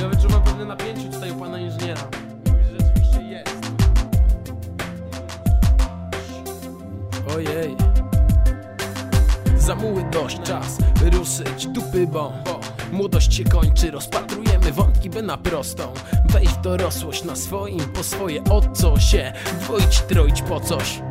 Ja wyczuwam pewne napięcie tutaj u pana inżyniera. Mówi, że rzeczywiście jest. Ojej Zamuły dość, czas ruszyć dupy, bo Młodość się kończy, rozpatrujemy wątki by na prostą Wejść w dorosłość na swoim, po swoje o co się Dwoić, troić po coś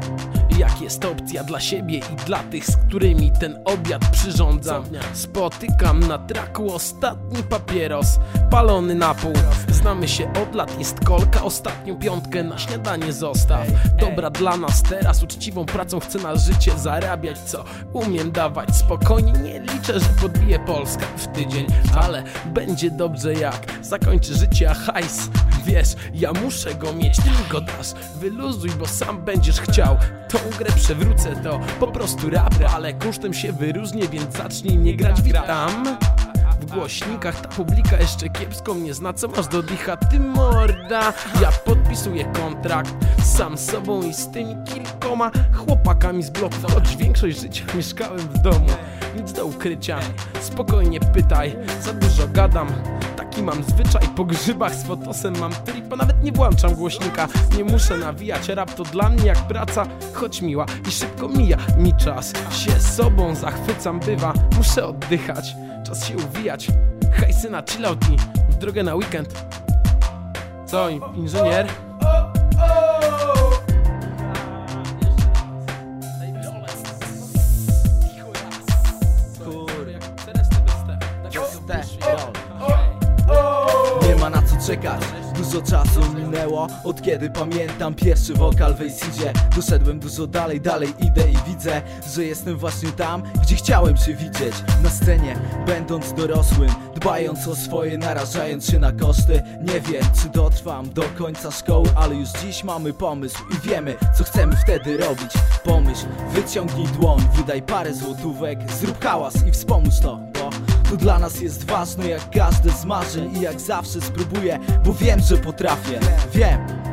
jak jest opcja dla siebie i dla tych, z którymi ten obiad przyrządzam. Spotykam na traku ostatni papieros Palony na pół. Znamy się od lat, jest kolka Ostatnią piątkę na śniadanie zostaw. Dobra dla nas teraz Uczciwą pracą chcę na życie zarabiać Co umiem dawać spokojnie. Nie liczę, że podbije Polska w tydzień Ale będzie dobrze jak zakończy życie a hajs Wiesz, ja muszę go mieć, ty mi go dasz. Wyluzuj, bo sam będziesz chciał. Tą grę przewrócę to po prostu rap Ale kosztem się wyróżnię, więc zacznij nie grać. Witam w głośnikach ta publika jeszcze kiepsko mnie zna Co masz do dicha, ty morda? Ja podpisuję kontrakt Sam z sobą i z tymi kilkoma chłopakami z bloku. Choć większość życia mieszkałem w domu Nic do ukrycia, spokojnie pytaj Za dużo gadam Taki mam zwyczaj, po grzybach z fotosem. Mam tripa Nawet nie włączam głośnika, nie muszę nawijać Rap to dla mnie jak praca, choć miła I szybko mija mi czas. Się sobą zachwycam bywa, muszę oddychać. Czas się uwijać, hejsy na chillout i w drogę na weekend. Co, in- inżynier? Czekać Dużo czasu minęło Od kiedy pamiętam pierwszy wokal w Acidzie Doszedłem dużo dalej, dalej idę i widzę Że jestem właśnie tam, gdzie chciałem się widzieć. Na scenie, będąc dorosłym Dbając o swoje, narażając się na koszty. Nie wiem, czy dotrwam do końca szkoły Ale już dziś mamy pomysł i wiemy, co chcemy wtedy robić. Pomyśl, wyciągnij dłoń, wydaj parę złotówek Zrób hałas i wspomóż to, bo to dla nas jest ważne jak każde z marzeń I jak zawsze spróbuję, bo wiem, że potrafię. Wiem